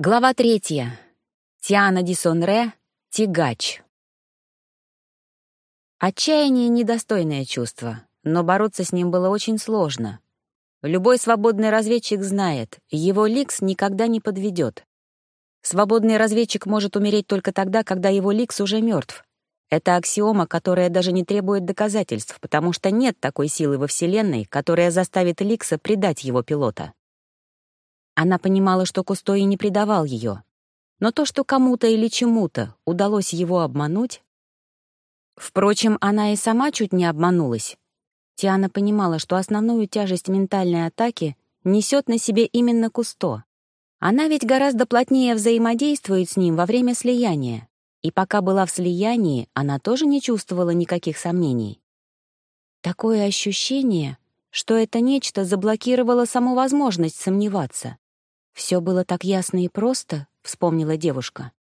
Глава третья. Тиана Дисонре. Тягач. Отчаяние — недостойное чувство, но бороться с ним было очень сложно. Любой свободный разведчик знает, его ликс никогда не подведет. Свободный разведчик может умереть только тогда, когда его ликс уже мертв. Это аксиома, которая даже не требует доказательств, потому что нет такой силы во Вселенной, которая заставит Ликса предать его пилота. Она понимала, что Кусто и не предавал ее. Но то, что кому-то или чему-то удалось его обмануть... Впрочем, она и сама чуть не обманулась. Тиана понимала, что основную тяжесть ментальной атаки несет на себе именно Кусто. Она ведь гораздо плотнее взаимодействует с ним во время слияния. И пока была в слиянии, она тоже не чувствовала никаких сомнений. Такое ощущение, что это нечто заблокировало саму возможность сомневаться. «Все было так ясно и просто», — вспомнила девушка.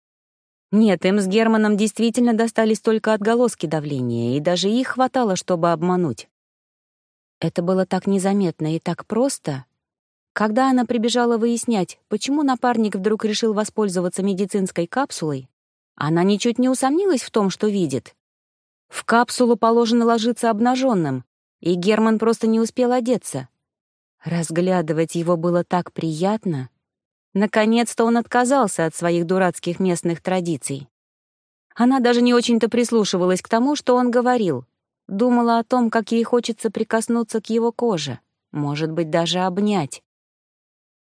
Нет, им с Германом действительно достались только отголоски давления, и даже их хватало, чтобы обмануть. Это было так незаметно и так просто. Когда она прибежала выяснять, почему напарник вдруг решил воспользоваться медицинской капсулой, она ничуть не усомнилась в том, что видит. В капсулу положено ложиться обнаженным, и Герман просто не успел одеться. Разглядывать его было так приятно — Наконец-то он отказался от своих дурацких местных традиций. Она даже не очень-то прислушивалась к тому, что он говорил. Думала о том, как ей хочется прикоснуться к его коже, может быть, даже обнять.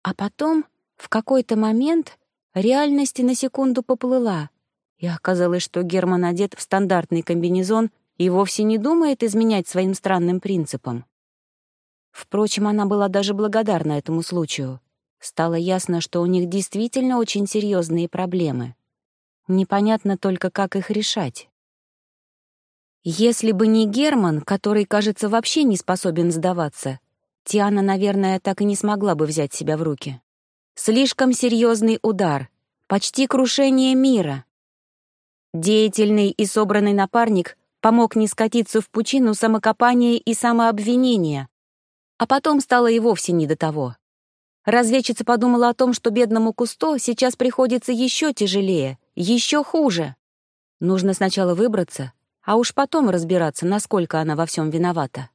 А потом, в какой-то момент, реальность на секунду поплыла, и оказалось, что Герман одет в стандартный комбинезон и вовсе не думает изменять своим странным принципам. Впрочем, она была даже благодарна этому случаю. Стало ясно, что у них действительно очень серьезные проблемы. Непонятно только, как их решать. Если бы не Герман, который, кажется, вообще не способен сдаваться, Тиана, наверное, так и не смогла бы взять себя в руки. Слишком серьезный удар, почти крушение мира. Деятельный и собранный напарник помог не скатиться в пучину самокопания и самообвинения, а потом стало и вовсе не до того. Разведчица подумала о том, что бедному Кусто сейчас приходится еще тяжелее, еще хуже. Нужно сначала выбраться, а уж потом разбираться, насколько она во всем виновата.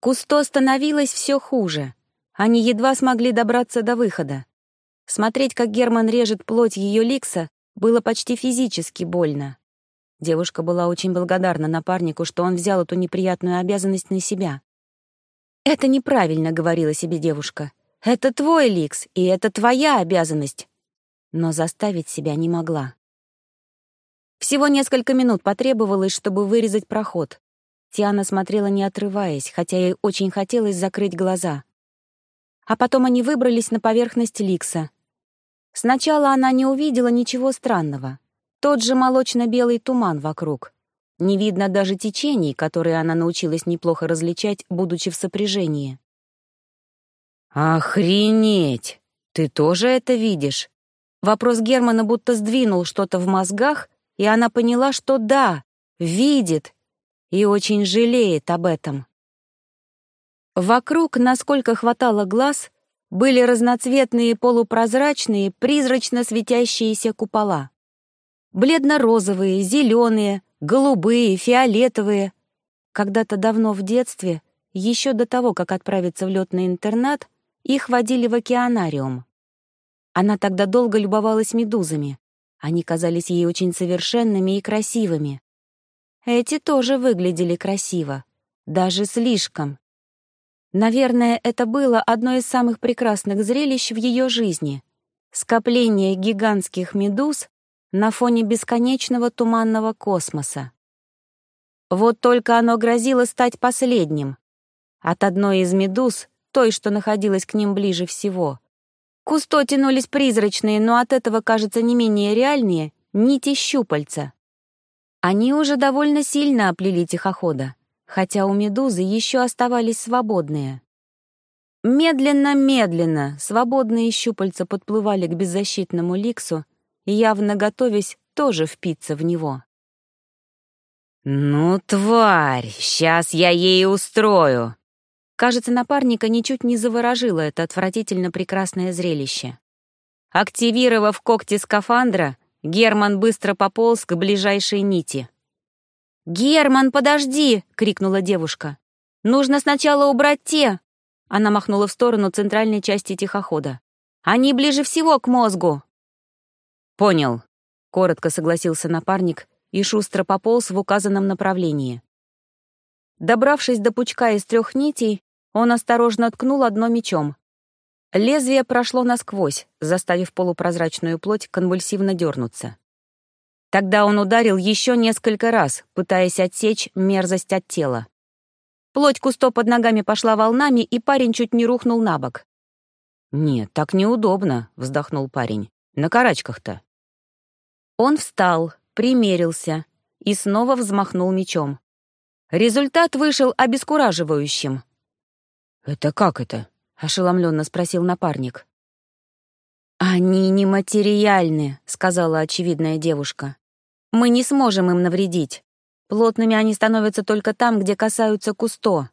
Кусто становилось все хуже. Они едва смогли добраться до выхода. Смотреть, как Герман режет плоть ее ликса, было почти физически больно. Девушка была очень благодарна напарнику, что он взял эту неприятную обязанность на себя. «Это неправильно», — говорила себе девушка. «Это твой ликс, и это твоя обязанность». Но заставить себя не могла. Всего несколько минут потребовалось, чтобы вырезать проход. Тиана смотрела не отрываясь, хотя ей очень хотелось закрыть глаза. А потом они выбрались на поверхность Ликса. Сначала она не увидела ничего странного. Тот же молочно-белый туман вокруг. Не видно даже течений, которые она научилась неплохо различать, будучи в сопряжении. «Охренеть! Ты тоже это видишь?» Вопрос Германа будто сдвинул что-то в мозгах, и она поняла, что да, видит, и очень жалеет об этом. Вокруг, насколько хватало глаз, были разноцветные полупрозрачные, призрачно светящиеся купола. Бледно-розовые, зеленые, голубые, фиолетовые. Когда-то давно в детстве, еще до того, как отправиться в летный интернат, их водили в океанариум. Она тогда долго любовалась медузами. Они казались ей очень совершенными и красивыми. Эти тоже выглядели красиво, даже слишком. Наверное, это было одно из самых прекрасных зрелищ в ее жизни. Скопление гигантских медуз на фоне бесконечного туманного космоса. Вот только оно грозило стать последним. От одной из медуз, той, что находилась к ним ближе всего. Кусто тянулись призрачные, но от этого, кажется, не менее реальные, нити щупальца. Они уже довольно сильно оплели тихохода, хотя у медузы еще оставались свободные. Медленно-медленно свободные щупальца подплывали к беззащитному Ликсу, явно готовясь тоже впиться в него. «Ну, тварь, сейчас я ей устрою!» Кажется, напарника ничуть не заворожило это отвратительно прекрасное зрелище. Активировав когти скафандра, Герман быстро пополз к ближайшей нити. «Герман, подожди!» — крикнула девушка. «Нужно сначала убрать те!» Она махнула в сторону центральной части тихохода. «Они ближе всего к мозгу!» «Понял», — коротко согласился напарник и шустро пополз в указанном направлении. Добравшись до пучка из трех нитей, он осторожно ткнул одно мечом. Лезвие прошло насквозь, заставив полупрозрачную плоть конвульсивно дернуться. Тогда он ударил еще несколько раз, пытаясь отсечь мерзость от тела. Плоть кусто под ногами пошла волнами, и парень чуть не рухнул на бок. «Нет, так неудобно», — вздохнул парень. «На карачках-то». Он встал, примерился и снова взмахнул мечом. Результат вышел обескураживающим. «Это как это?» — ошеломленно спросил напарник. «Они нематериальны», — сказала очевидная девушка. «Мы не сможем им навредить. Плотными они становятся только там, где касаются кусто».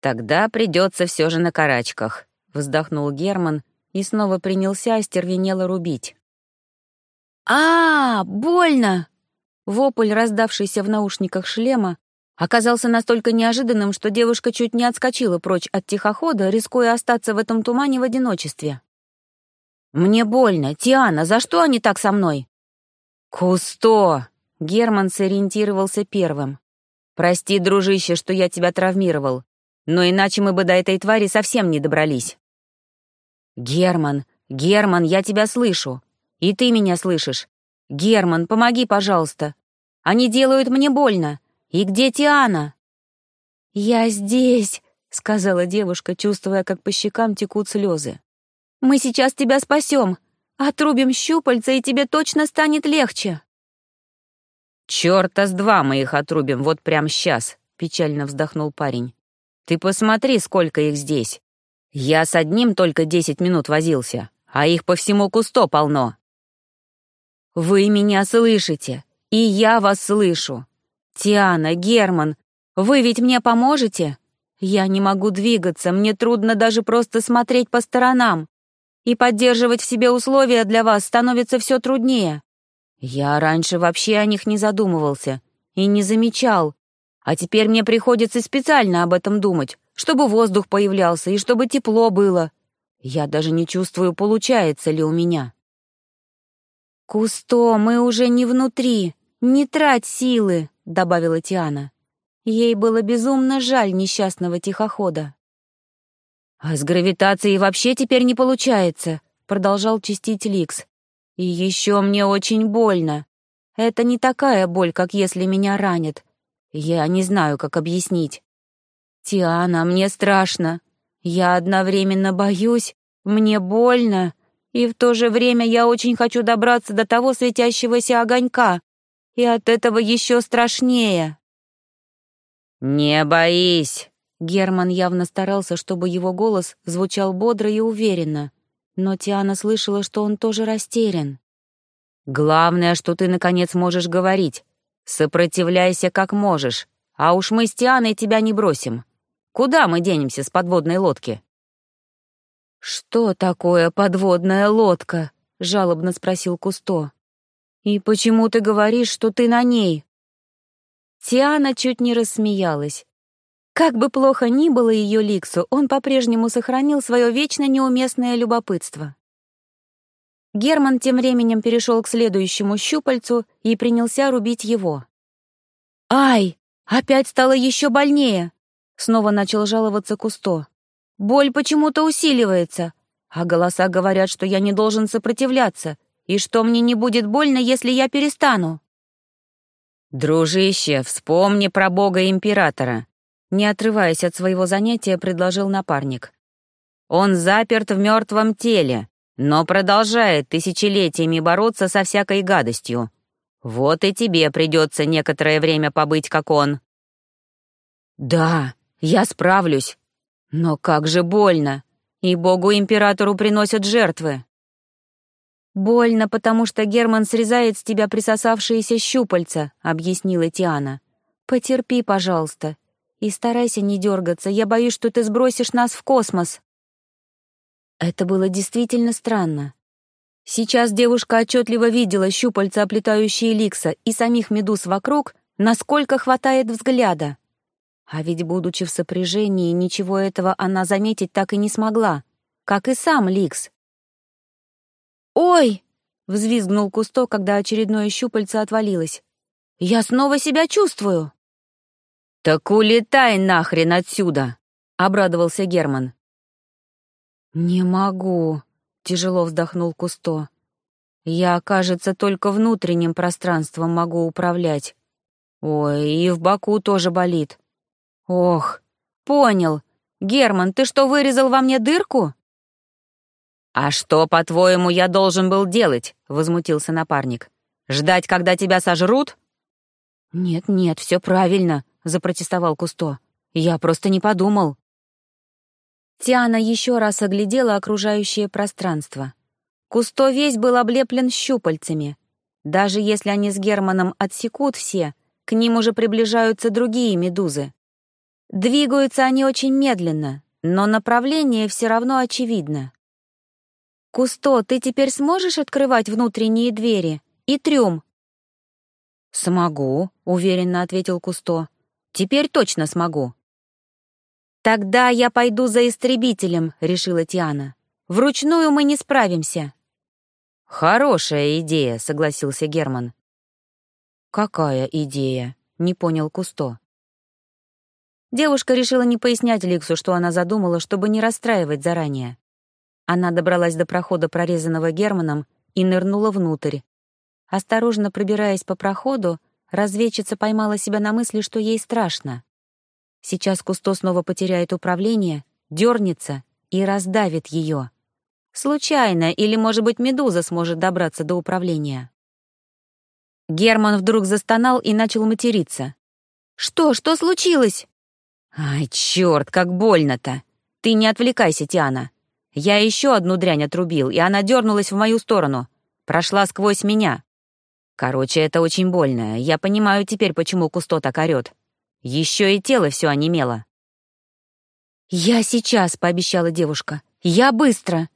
«Тогда придется все же на карачках», — вздохнул Герман и снова принялся остервенело рубить. А, больно!» Вопль, раздавшийся в наушниках шлема, оказался настолько неожиданным, что девушка чуть не отскочила прочь от тихохода, рискуя остаться в этом тумане в одиночестве. «Мне больно. Тиана, за что они так со мной?» «Кусто!» — Герман сориентировался первым. «Прости, дружище, что я тебя травмировал, но иначе мы бы до этой твари совсем не добрались». «Герман, Герман, я тебя слышу. И ты меня слышишь. Герман, помоги, пожалуйста. Они делают мне больно. И где Тиана?» «Я здесь», — сказала девушка, чувствуя, как по щекам текут слезы. «Мы сейчас тебя спасем. Отрубим щупальца, и тебе точно станет легче». «Чёрта с два мы их отрубим вот прямо сейчас», — печально вздохнул парень. «Ты посмотри, сколько их здесь. Я с одним только десять минут возился, а их по всему кусто полно». «Вы меня слышите, и я вас слышу. «Тиана, Герман, вы ведь мне поможете? Я не могу двигаться, мне трудно даже просто смотреть по сторонам. И поддерживать в себе условия для вас становится все труднее. Я раньше вообще о них не задумывался и не замечал, а теперь мне приходится специально об этом думать, чтобы воздух появлялся и чтобы тепло было. Я даже не чувствую, получается ли у меня». «Кусто, мы уже не внутри. Не трать силы», добавила Тиана. Ей было безумно жаль несчастного тихохода. «А с гравитацией вообще теперь не получается», — продолжал чистить Ликс. «И еще мне очень больно. Это не такая боль, как если меня ранят. Я не знаю, как объяснить. Тиана, мне страшно. Я одновременно боюсь, мне больно, и в то же время я очень хочу добраться до того светящегося огонька, и от этого еще страшнее. «Не боись!» Герман явно старался, чтобы его голос звучал бодро и уверенно, но Тиана слышала, что он тоже растерян. «Главное, что ты, наконец, можешь говорить. Сопротивляйся как можешь, а уж мы с Тианой тебя не бросим. Куда мы денемся с подводной лодки?» «Что такое подводная лодка?» — жалобно спросил Кусто. «И почему ты говоришь, что ты на ней?» Тиана чуть не рассмеялась. Как бы плохо ни было ее Ликсу, он по-прежнему сохранил свое вечно неуместное любопытство. Герман тем временем перешел к следующему щупальцу и принялся рубить его. «Ай! Опять стало еще больнее!» Снова начал жаловаться Кусто. «Боль почему-то усиливается, а голоса говорят, что я не должен сопротивляться, и что мне не будет больно, если я перестану?» «Дружище, вспомни про бога императора», не отрываясь от своего занятия, предложил напарник. «Он заперт в мертвом теле, но продолжает тысячелетиями бороться со всякой гадостью. Вот и тебе придется некоторое время побыть, как он». «Да, я справлюсь. Но как же больно. И богу-императору приносят жертвы». «Больно, потому что Герман срезает с тебя присосавшиеся щупальца», — объяснила Тиана. «Потерпи, пожалуйста. И старайся не дергаться. Я боюсь, что ты сбросишь нас в космос». Это было действительно странно. Сейчас девушка отчетливо видела щупальца, оплетающие Ликса, и самих медуз вокруг, насколько хватает взгляда. А ведь, будучи в сопряжении, ничего этого она заметить так и не смогла, как и сам Ликс. «Ой!» — взвизгнул Кусто, когда очередное щупальце отвалилось. «Я снова себя чувствую!» «Так улетай нахрен отсюда!» — обрадовался Герман. «Не могу», — тяжело вздохнул Кусто. «Я, кажется, только внутренним пространством могу управлять. Ой, и в боку тоже болит. Ох, понял. Герман, ты что, вырезал во мне дырку? А что, по-твоему, я должен был делать? Возмутился напарник. Ждать, когда тебя сожрут? Нет, нет, все правильно, запротестовал Кусто. Я просто не подумал. Тиана еще раз оглядела окружающее пространство. Кусто весь был облеплен щупальцами. Даже если они с Германом отсекут все, к ним уже приближаются другие медузы. Двигаются они очень медленно, но направление все равно очевидно. «Кусто, ты теперь сможешь открывать внутренние двери? И трюм?» «Смогу», — уверенно ответил Кусто. «Теперь точно смогу». «Тогда я пойду за истребителем», — решила Тиана. «Вручную мы не справимся». «Хорошая идея», — согласился Герман. «Какая идея?» — не понял Кусто. Девушка решила не пояснять Ликсу, что она задумала, чтобы не расстраивать заранее. Она добралась до прохода, прорезанного Германом, и нырнула внутрь. Осторожно пробираясь по проходу, разведчица поймала себя на мысли, что ей страшно. Сейчас Кусто снова потеряет управление, дернется и раздавит ее. Случайно, или, может быть, Медуза сможет добраться до управления. Герман вдруг застонал и начал материться. «Что? Что случилось?» «Ай, черт, как больно-то! Ты не отвлекайся, Тиана. Я еще одну дрянь отрубил, и она дернулась в мою сторону. Прошла сквозь меня. Короче, это очень больно. Я понимаю теперь, почему Кусто так орёт. Еще и тело все онемело». «Я сейчас», — пообещала девушка. «Я быстро!»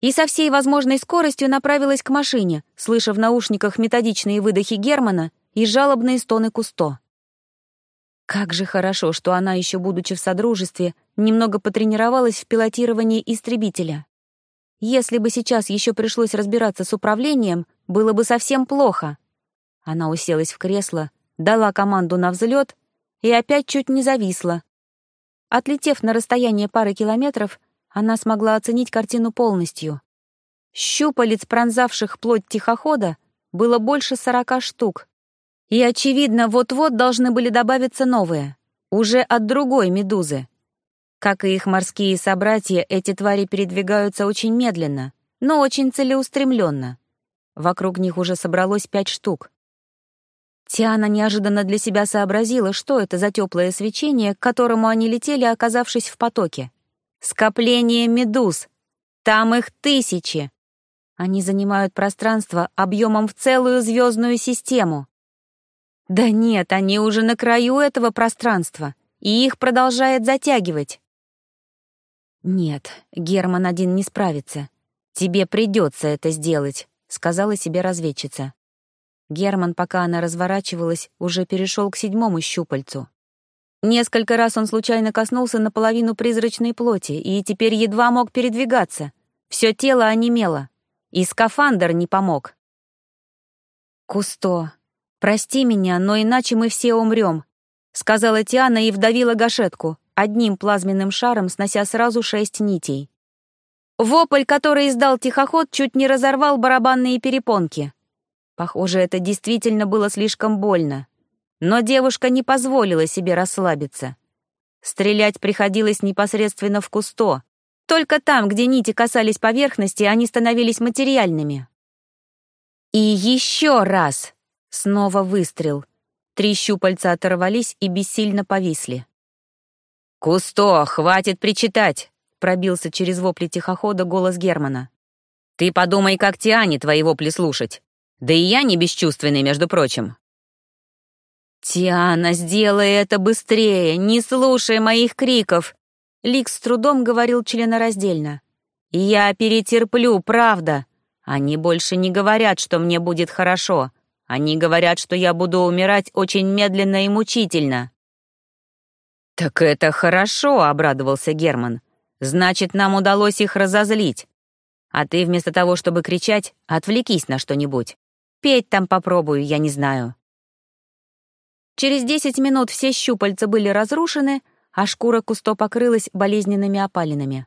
И со всей возможной скоростью направилась к машине, слыша в наушниках методичные выдохи Германа и жалобные стоны Кусто. Как же хорошо, что она, еще будучи в Содружестве, немного потренировалась в пилотировании истребителя. Если бы сейчас еще пришлось разбираться с управлением, было бы совсем плохо. Она уселась в кресло, дала команду на взлет и опять чуть не зависла. Отлетев на расстояние пары километров, она смогла оценить картину полностью. Щупалец, пронзавших плоть тихохода, было больше сорока штук, и, очевидно, вот-вот должны были добавиться новые, уже от другой медузы. Как и их морские собратья, эти твари передвигаются очень медленно, но очень целеустремленно. Вокруг них уже собралось пять штук. Тиана неожиданно для себя сообразила, что это за теплое свечение, к которому они летели, оказавшись в потоке. Скопление медуз. Там их тысячи. Они занимают пространство объемом в целую звездную систему. Да нет, они уже на краю этого пространства, и их продолжает затягивать. Нет, Герман один не справится. Тебе придется это сделать, сказала себе разведчица. Герман, пока она разворачивалась, уже перешел к седьмому щупальцу. Несколько раз он случайно коснулся наполовину призрачной плоти и теперь едва мог передвигаться. Все тело онемело. И скафандр не помог. «Кусто, «Прости меня, но иначе мы все умрем», — сказала Тиана и вдавила гашетку, одним плазменным шаром снося сразу шесть нитей. Вопль, который издал тихоход, чуть не разорвал барабанные перепонки. Похоже, это действительно было слишком больно. Но девушка не позволила себе расслабиться. Стрелять приходилось непосредственно в кусто. Только там, где нити касались поверхности, они становились материальными. И еще раз! Снова выстрел. Три щупальца оторвались и бессильно повисли. «Кусто, хватит причитать!» — пробился через вопли тихохода голос Германа. «Ты подумай, как Тиане твои вопли слушать. Да и я не бесчувственный, между прочим». «Тиана, сделай это быстрее, не слушай моих криков!» Лик с трудом говорил членораздельно. «Я перетерплю, правда. Они больше не говорят, что мне будет хорошо. Они говорят, что я буду умирать очень медленно и мучительно». «Так это хорошо», — обрадовался Герман. «Значит, нам удалось их разозлить. А ты вместо того, чтобы кричать, отвлекись на что-нибудь. Петь там попробую, я не знаю». Через десять минут все щупальца были разрушены, а шкура Кусто покрылась болезненными опалинами.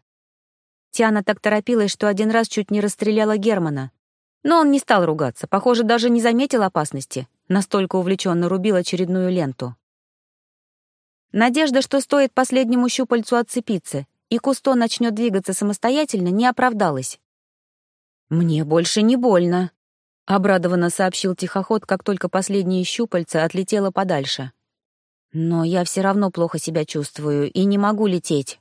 Тиана так торопилась, что один раз чуть не расстреляла Германа. Но он не стал ругаться, похоже, даже не заметил опасности, настолько увлеченно рубил очередную ленту. Надежда, что стоит последнему щупальцу отцепиться, и Кусто начнет двигаться самостоятельно, не оправдалась. «Мне больше не больно», — обрадованно сообщил тихоход, как только последнее щупальце отлетело подальше. «Но я все равно плохо себя чувствую и не могу лететь».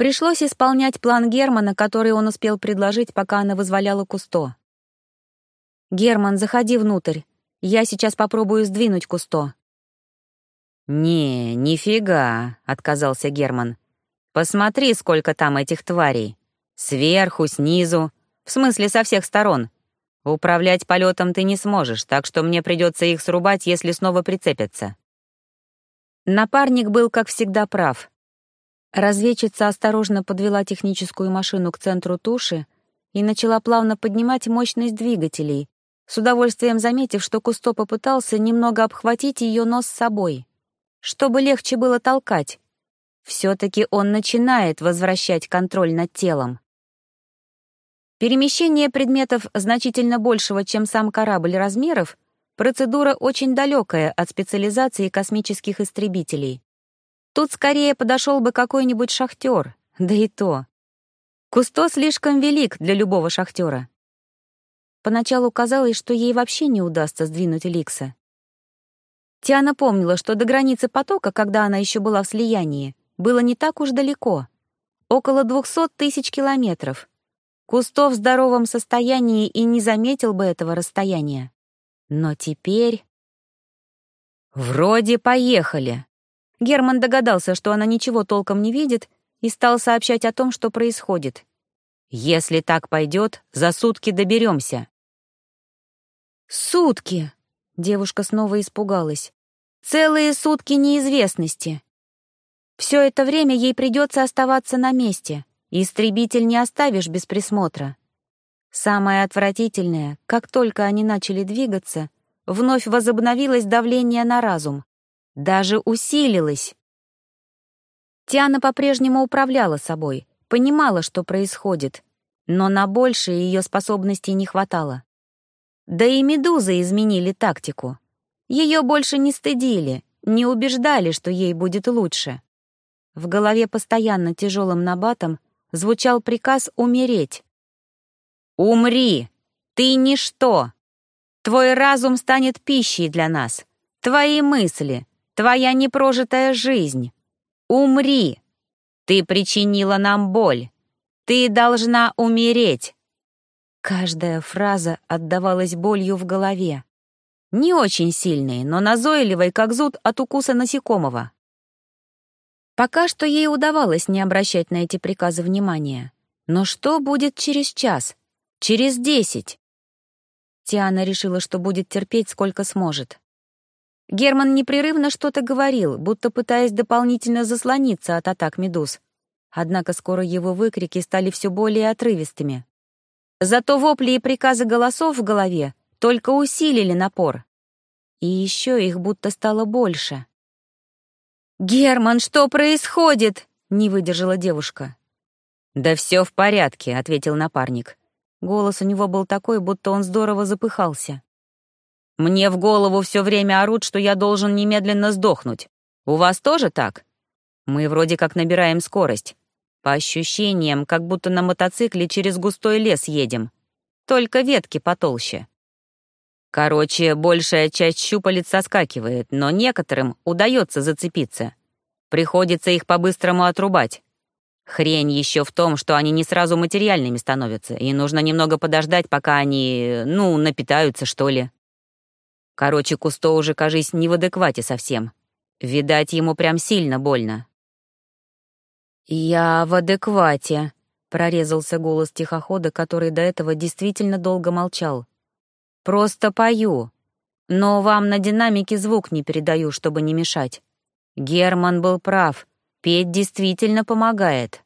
Пришлось исполнять план Германа, который он успел предложить, пока она вызволяла Кусто. «Герман, заходи внутрь. Я сейчас попробую сдвинуть Кусто». «Не, нифига», — отказался Герман. «Посмотри, сколько там этих тварей. Сверху, снизу, в смысле со всех сторон. Управлять полетом ты не сможешь, так что мне придется их срубать, если снова прицепятся». Напарник был, как всегда, прав. Разведчица осторожно подвела техническую машину к центру туши и начала плавно поднимать мощность двигателей, с удовольствием заметив, что Кусто попытался немного обхватить ее нос с собой чтобы легче было толкать. Все-таки он начинает возвращать контроль над телом. Перемещение предметов значительно большего, чем сам корабль размеров, процедура очень далекая от специализации космических истребителей. Тут скорее подошел бы какой-нибудь шахтер, да и то. Кусто слишком велик для любого шахтера. Поначалу казалось, что ей вообще не удастся сдвинуть Ликса. Тиана помнила, что до границы потока, когда она еще была в слиянии, было не так уж далеко. Около двухсот тысяч километров. Кусто в здоровом состоянии и не заметил бы этого расстояния. Но теперь... «Вроде поехали». Герман догадался, что она ничего толком не видит, и стал сообщать о том, что происходит. «Если так пойдет, за сутки доберемся». «Сутки!» Девушка снова испугалась. «Целые сутки неизвестности. Все это время ей придется оставаться на месте. Истребитель не оставишь без присмотра. Самое отвратительное, как только они начали двигаться, вновь возобновилось давление на разум. Даже усилилось. Тиана по-прежнему управляла собой, понимала, что происходит, но на большее ее способностей не хватало. Да и медузы изменили тактику. Ее больше не стыдили, не убеждали, что ей будет лучше. В голове постоянно тяжелым набатом звучал приказ умереть. «Умри! Ты ничто! Твой разум станет пищей для нас, твои мысли, твоя непрожитая жизнь. Умри! Ты причинила нам боль. Ты должна умереть. Каждая фраза отдавалась болью в голове. Не очень сильной, но назойливой, как зуд от укуса насекомого. Пока что ей удавалось не обращать на эти приказы внимания. Но что будет через час? Через десять? Тиана решила, что будет терпеть сколько сможет. Герман непрерывно что-то говорил, будто пытаясь дополнительно заслониться от атак медуз. Однако скоро его выкрики стали все более отрывистыми. Зато вопли и приказы голосов в голове только усилили напор. И еще их будто стало больше. «Герман, что происходит?» — не выдержала девушка. «Да все в порядке», — ответил напарник. Голос у него был такой, будто он здорово запыхался. «Мне в голову все время орут, что я должен немедленно сдохнуть. У вас тоже так? Мы вроде как набираем скорость. По ощущениям, как будто на мотоцикле через густой лес едем. Только ветки потолще. Короче, большая часть щупалец соскакивает, но некоторым удается зацепиться. Приходится их по-быстрому отрубать. Хрень еще в том, что они не сразу материальными становятся, и нужно немного подождать, пока они, ну, напитаются, что ли. Короче, Кусто уже, кажись, не в адеквате совсем. Видать, ему прям сильно больно. «Я в адеквате», прорезался голос тихохода, который до этого действительно долго молчал. «Просто пою. Но вам на динамике звук не передаю, чтобы не мешать. Герман был прав. Петь действительно помогает».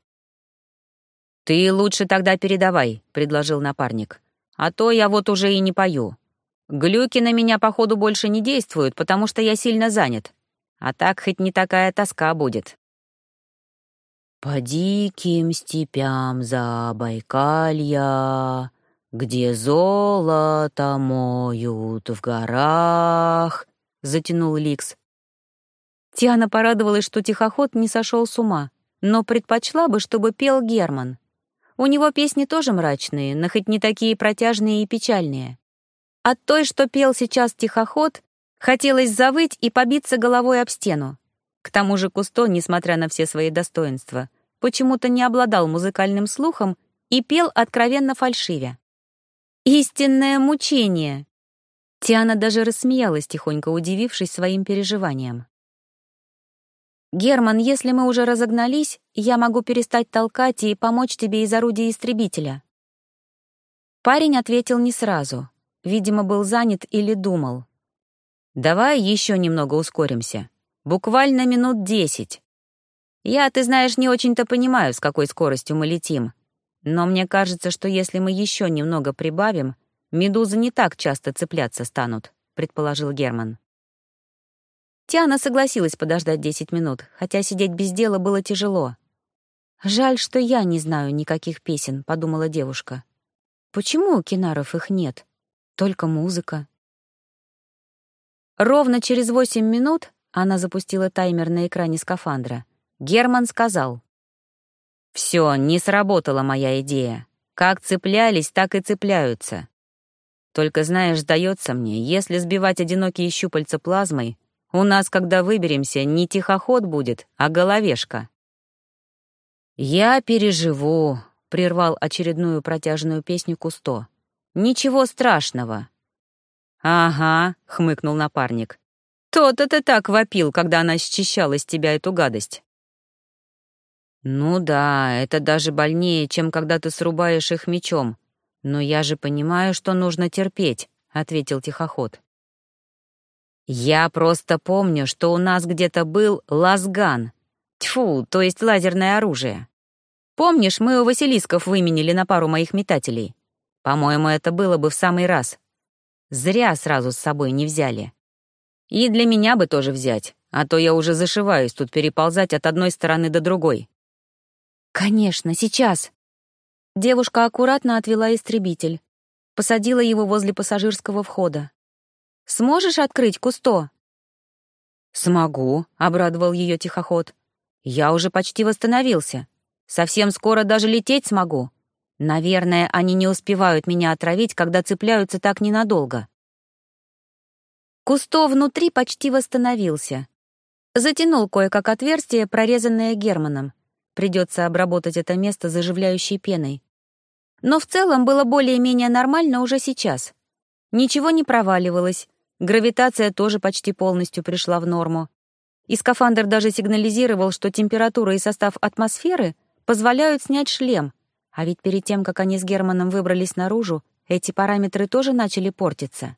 «Ты лучше тогда передавай», — предложил напарник. «А то я вот уже и не пою. Глюки на меня, походу, больше не действуют, потому что я сильно занят. А так хоть не такая тоска будет». «По диким степям Забайкалья, где золото моют в горах», — затянул Ликс. Тиана порадовалась, что тихоход не сошел с ума, но предпочла бы, чтобы пел Герман. У него песни тоже мрачные, но хоть не такие протяжные и печальные. От той, что пел сейчас тихоход, хотелось завыть и побиться головой об стену. К тому же Кусто, несмотря на все свои достоинства, почему-то не обладал музыкальным слухом и пел откровенно фальшивя. «Истинное мучение!» Тиана даже рассмеялась, тихонько удивившись своим переживаниям. «Герман, если мы уже разогнались, я могу перестать толкать и помочь тебе из орудия истребителя». Парень ответил не сразу. Видимо, был занят или думал. «Давай еще немного ускоримся. Буквально минут десять. Я, ты знаешь, не очень-то понимаю, с какой скоростью мы летим. Но мне кажется, что если мы еще немного прибавим, медузы не так часто цепляться станут», — предположил Герман. Тиана согласилась подождать десять минут, хотя сидеть без дела было тяжело. «Жаль, что я не знаю никаких песен», — подумала девушка. «Почему у кинаров их нет? Только музыка». Ровно через восемь минут она запустила таймер на экране скафандра. Герман сказал. «Все, не сработала моя идея. Как цеплялись, так и цепляются. Только, знаешь, сдается мне, если сбивать одинокие щупальца плазмой, у нас, когда выберемся, не тихоход будет, а головешка». «Я переживу», — прервал очередную протяжную песню Кусто. «Ничего страшного». «Ага», — хмыкнул напарник. «То-то ты так вопил, когда она счищала с тебя эту гадость». «Ну да, это даже больнее, чем когда ты срубаешь их мечом. Но я же понимаю, что нужно терпеть», — ответил тихоход. «Я просто помню, что у нас где-то был лазган. Тьфу, то есть лазерное оружие. Помнишь, мы у Василисков выменили на пару моих метателей? По-моему, это было бы в самый раз. Зря сразу с собой не взяли. И для меня бы тоже взять, а то я уже зашиваюсь тут переползать от одной стороны до другой. «Конечно, сейчас!» Девушка аккуратно отвела истребитель, посадила его возле пассажирского входа. «Сможешь открыть Кусто?» «Смогу», — обрадовал ее тихоход. «Я уже почти восстановился. Совсем скоро даже лететь смогу. Наверное, они не успевают меня отравить, когда цепляются так ненадолго». Кусто внутри почти восстановился. Затянул кое-как отверстие, прорезанное Германом. Придется обработать это место заживляющей пеной. Но в целом было более-менее нормально уже сейчас. Ничего не проваливалось, гравитация тоже почти полностью пришла в норму. И скафандр даже сигнализировал, что температура и состав атмосферы позволяют снять шлем, а ведь перед тем, как они с Германом выбрались наружу, эти параметры тоже начали портиться.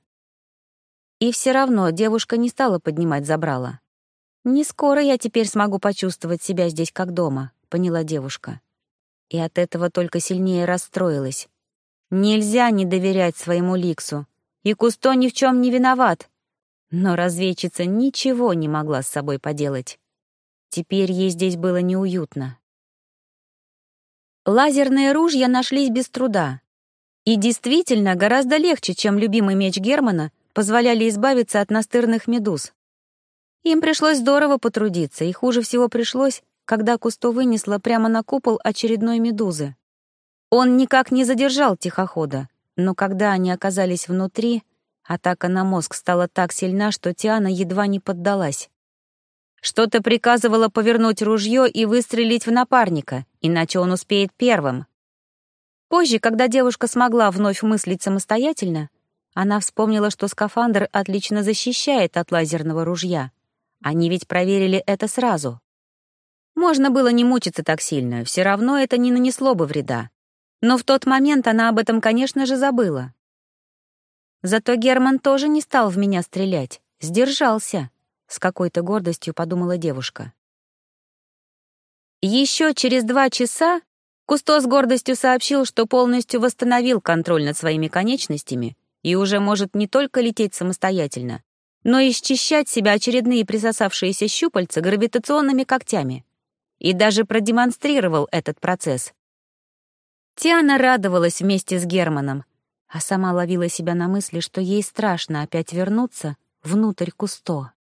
И все равно девушка не стала поднимать забрала. «Не скоро я теперь смогу почувствовать себя здесь как дома», — поняла девушка. И от этого только сильнее расстроилась. Нельзя не доверять своему Ликсу. И Кусто ни в чем не виноват. Но разведчица ничего не могла с собой поделать. Теперь ей здесь было неуютно. Лазерные ружья нашлись без труда. И действительно гораздо легче, чем любимый меч Германа, позволяли избавиться от настырных медуз. Им пришлось здорово потрудиться, и хуже всего пришлось, когда Кусто вынесла прямо на купол очередной медузы. Он никак не задержал тихохода, но когда они оказались внутри, атака на мозг стала так сильна, что Тиана едва не поддалась. Что-то приказывало повернуть ружье и выстрелить в напарника, иначе он успеет первым. Позже, когда девушка смогла вновь мыслить самостоятельно, она вспомнила, что скафандр отлично защищает от лазерного ружья. Они ведь проверили это сразу. Можно было не мучиться так сильно, все равно это не нанесло бы вреда. Но в тот момент она об этом, конечно же, забыла. Зато Герман тоже не стал в меня стрелять, сдержался, — с какой-то гордостью подумала девушка. Еще через два часа Кусто с гордостью сообщил, что полностью восстановил контроль над своими конечностями и уже может не только лететь самостоятельно, но и счищать себя очередные присосавшиеся щупальца гравитационными когтями. И даже продемонстрировал этот процесс. Тиана радовалась вместе с Германом, а сама ловила себя на мысли, что ей страшно опять вернуться внутрь Кусто.